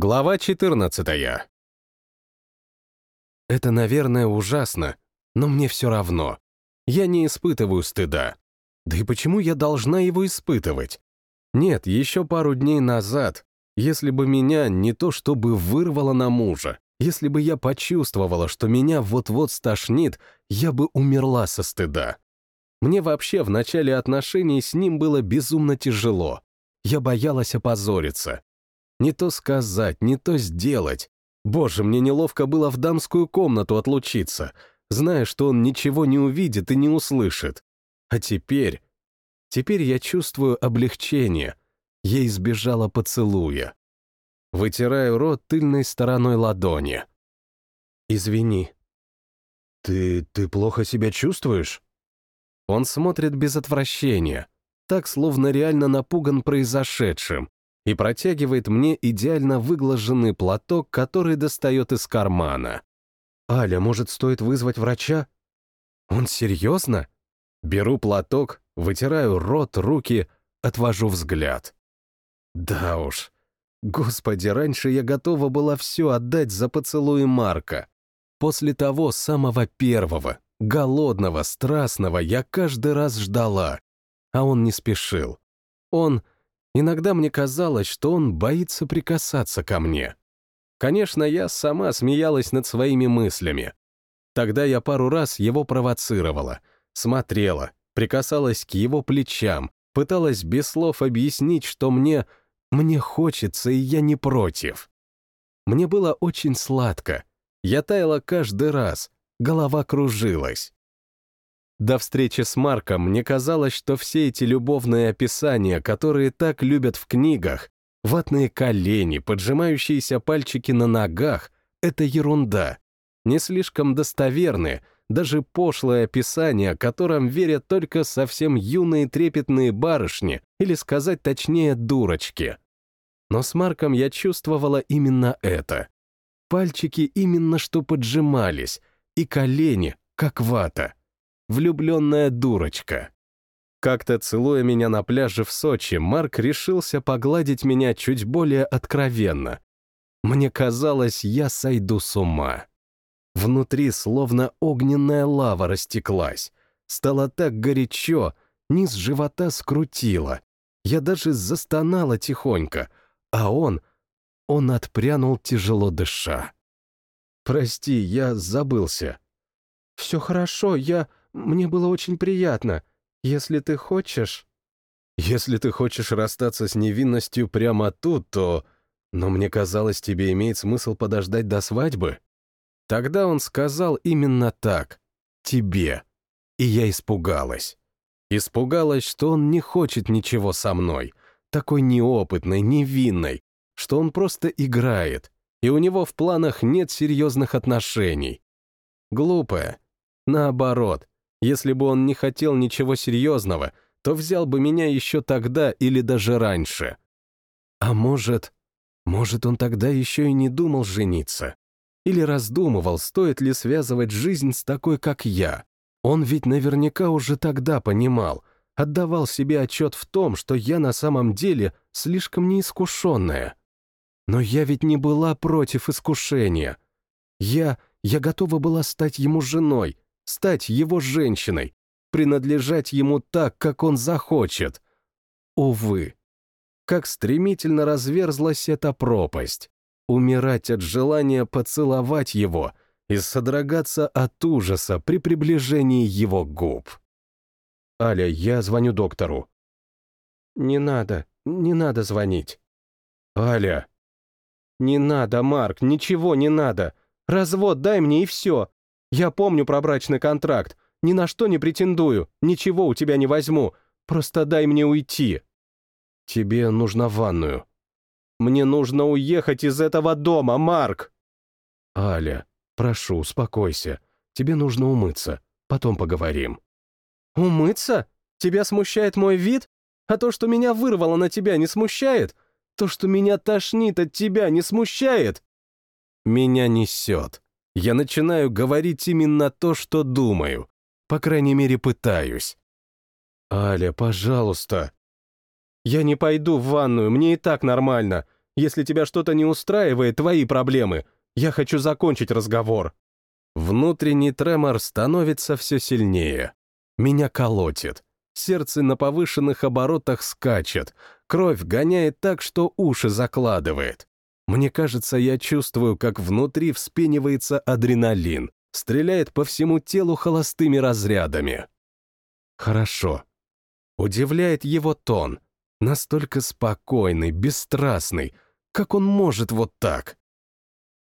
Глава 14 Это, наверное, ужасно, но мне все равно. Я не испытываю стыда. Да и почему я должна его испытывать? Нет, еще пару дней назад, если бы меня не то чтобы вырвало на мужа, если бы я почувствовала, что меня вот-вот стошнит, я бы умерла со стыда. Мне вообще в начале отношений с ним было безумно тяжело. Я боялась опозориться. Не то сказать, не то сделать. Боже, мне неловко было в дамскую комнату отлучиться, зная, что он ничего не увидит и не услышит. А теперь... Теперь я чувствую облегчение. Я избежала поцелуя. Вытираю рот тыльной стороной ладони. «Извини». «Ты... ты плохо себя чувствуешь?» Он смотрит без отвращения, так, словно реально напуган произошедшим, и протягивает мне идеально выглаженный платок, который достает из кармана. «Аля, может, стоит вызвать врача?» «Он серьезно?» Беру платок, вытираю рот, руки, отвожу взгляд. Да уж. Господи, раньше я готова была все отдать за поцелуи Марка. После того самого первого, голодного, страстного, я каждый раз ждала, а он не спешил. Он Иногда мне казалось, что он боится прикасаться ко мне. Конечно, я сама смеялась над своими мыслями. Тогда я пару раз его провоцировала, смотрела, прикасалась к его плечам, пыталась без слов объяснить, что мне... мне хочется, и я не против. Мне было очень сладко. Я таяла каждый раз, голова кружилась. До встречи с Марком мне казалось, что все эти любовные описания, которые так любят в книгах, ватные колени, поджимающиеся пальчики на ногах — это ерунда. Не слишком достоверные, даже пошлое описание, которым верят только совсем юные трепетные барышни, или сказать точнее, дурочки. Но с Марком я чувствовала именно это. Пальчики именно что поджимались, и колени, как вата влюбленная дурочка. Как-то целуя меня на пляже в Сочи, Марк решился погладить меня чуть более откровенно. Мне казалось, я сойду с ума. Внутри словно огненная лава растеклась. Стало так горячо, низ живота скрутило. Я даже застонала тихонько, а он... Он отпрянул, тяжело дыша. «Прости, я забылся». «Все хорошо, я...» Мне было очень приятно. Если ты хочешь...» «Если ты хочешь расстаться с невинностью прямо тут, то... Но мне казалось, тебе имеет смысл подождать до свадьбы?» Тогда он сказал именно так. «Тебе». И я испугалась. Испугалась, что он не хочет ничего со мной, такой неопытной, невинной, что он просто играет, и у него в планах нет серьезных отношений. Глупая. Наоборот, если бы он не хотел ничего серьезного, то взял бы меня еще тогда или даже раньше. А может, может, он тогда еще и не думал жениться? Или раздумывал, стоит ли связывать жизнь с такой, как я? Он ведь наверняка уже тогда понимал, отдавал себе отчет в том, что я на самом деле слишком неискушенная. Но я ведь не была против искушения. Я, я готова была стать ему женой, стать его женщиной, принадлежать ему так, как он захочет. Увы, как стремительно разверзлась эта пропасть. Умирать от желания поцеловать его и содрогаться от ужаса при приближении его губ. «Аля, я звоню доктору». «Не надо, не надо звонить». «Аля!» «Не надо, Марк, ничего не надо. Развод дай мне и все. Я помню про брачный контракт. Ни на что не претендую, ничего у тебя не возьму. Просто дай мне уйти. Тебе нужно ванную. Мне нужно уехать из этого дома, Марк. Аля, прошу, успокойся. Тебе нужно умыться. Потом поговорим. Умыться? Тебя смущает мой вид? А то, что меня вырвало на тебя, не смущает? То, что меня тошнит от тебя, не смущает? Меня несет. Я начинаю говорить именно то, что думаю. По крайней мере, пытаюсь. «Аля, пожалуйста». «Я не пойду в ванную, мне и так нормально. Если тебя что-то не устраивает, твои проблемы. Я хочу закончить разговор». Внутренний тремор становится все сильнее. Меня колотит. Сердце на повышенных оборотах скачет. Кровь гоняет так, что уши закладывает. Мне кажется, я чувствую, как внутри вспенивается адреналин, стреляет по всему телу холостыми разрядами. Хорошо. Удивляет его тон. Настолько спокойный, бесстрастный. Как он может вот так?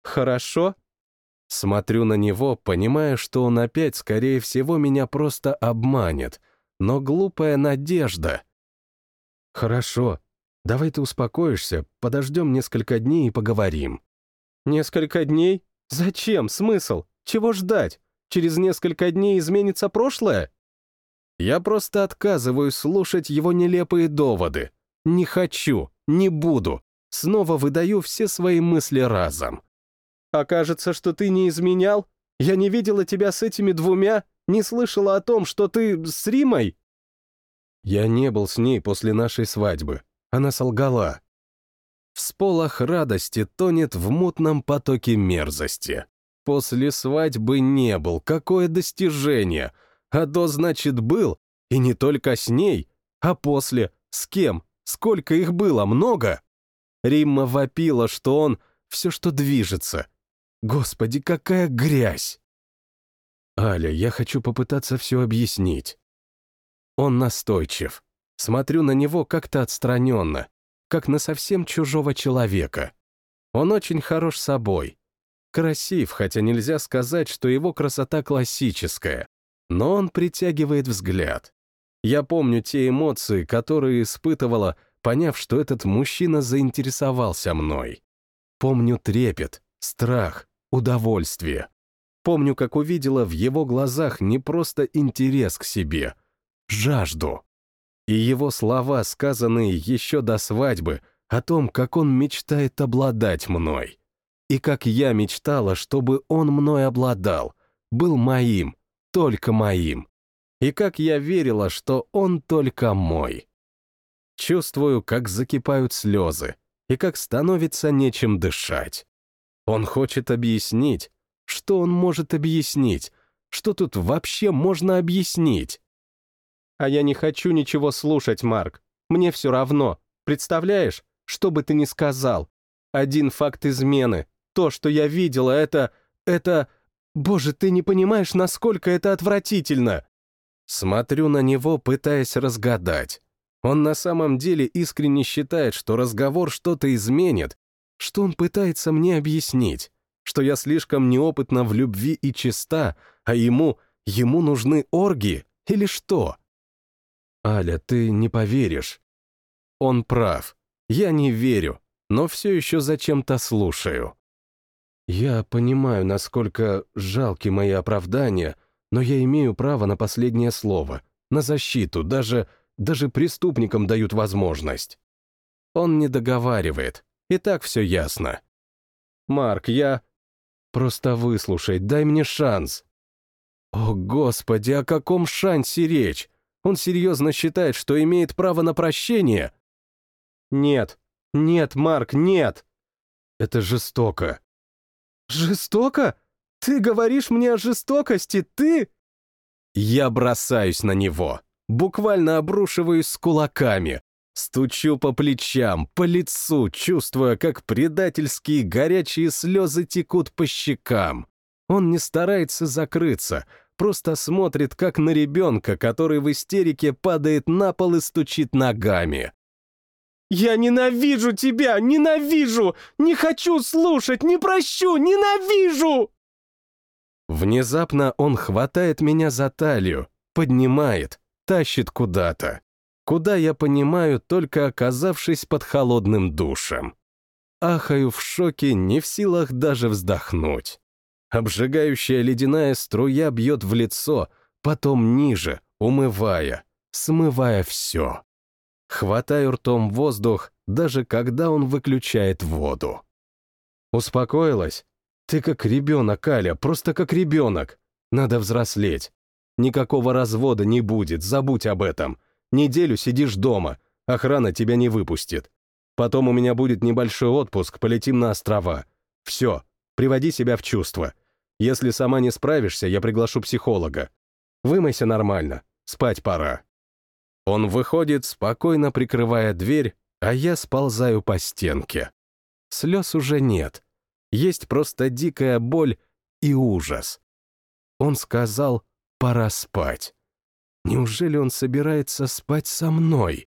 Хорошо? Смотрю на него, понимая, что он опять, скорее всего, меня просто обманет. Но глупая надежда. Хорошо. Давай ты успокоишься, подождем несколько дней и поговорим. Несколько дней? Зачем? Смысл? Чего ждать? Через несколько дней изменится прошлое? Я просто отказываюсь слушать его нелепые доводы. Не хочу, не буду. Снова выдаю все свои мысли разом. Окажется, что ты не изменял? Я не видела тебя с этими двумя, не слышала о том, что ты с Римой?» Я не был с ней после нашей свадьбы. Она солгала. Всполох радости тонет в мутном потоке мерзости. После свадьбы не был, какое достижение. А до, значит, был, и не только с ней, а после, с кем, сколько их было, много? Римма вопила, что он — все, что движется, Господи, какая грязь! Аля, я хочу попытаться все объяснить. Он настойчив. Смотрю на него как-то отстраненно, как на совсем чужого человека. Он очень хорош собой. Красив, хотя нельзя сказать, что его красота классическая. Но он притягивает взгляд. Я помню те эмоции, которые испытывала, поняв, что этот мужчина заинтересовался мной. Помню трепет, страх, удовольствие. Помню, как увидела в его глазах не просто интерес к себе, жажду. И его слова, сказанные еще до свадьбы, о том, как он мечтает обладать мной. И как я мечтала, чтобы он мной обладал, был моим, только моим. И как я верила, что он только мой. Чувствую, как закипают слезы, и как становится нечем дышать. Он хочет объяснить. Что он может объяснить? Что тут вообще можно объяснить? А я не хочу ничего слушать, Марк. Мне все равно. Представляешь, что бы ты ни сказал. Один факт измены. То, что я видела, это... это... Боже, ты не понимаешь, насколько это отвратительно. Смотрю на него, пытаясь разгадать. Он на самом деле искренне считает, что разговор что-то изменит, что он пытается мне объяснить? Что я слишком неопытна в любви и чиста, а ему, ему нужны орги или что? Аля, ты не поверишь. Он прав. Я не верю, но все еще зачем-то слушаю. Я понимаю, насколько жалки мои оправдания, но я имею право на последнее слово, на защиту, даже, даже преступникам дают возможность. Он не договаривает, и так все ясно. «Марк, я...» «Просто выслушай, дай мне шанс». «О, Господи, о каком шансе речь? Он серьезно считает, что имеет право на прощение?» «Нет, нет, Марк, нет!» «Это жестоко». «Жестоко? Ты говоришь мне о жестокости, ты...» Я бросаюсь на него, буквально обрушиваюсь с кулаками, Стучу по плечам, по лицу, чувствуя, как предательские горячие слезы текут по щекам. Он не старается закрыться, просто смотрит, как на ребенка, который в истерике падает на пол и стучит ногами. «Я ненавижу тебя! Ненавижу! Не хочу слушать! Не прощу! Ненавижу!» Внезапно он хватает меня за талию, поднимает, тащит куда-то куда я понимаю, только оказавшись под холодным душем. Ахаю в шоке, не в силах даже вздохнуть. Обжигающая ледяная струя бьет в лицо, потом ниже, умывая, смывая все. Хватаю ртом воздух, даже когда он выключает воду. Успокоилась? Ты как ребенок, Аля, просто как ребенок. Надо взрослеть. Никакого развода не будет, забудь об этом. Неделю сидишь дома, охрана тебя не выпустит. Потом у меня будет небольшой отпуск, полетим на острова. Все, приводи себя в чувство. Если сама не справишься, я приглашу психолога. Вымойся нормально, спать пора». Он выходит, спокойно прикрывая дверь, а я сползаю по стенке. Слез уже нет. Есть просто дикая боль и ужас. Он сказал, пора спать. Неужели он собирается спать со мной?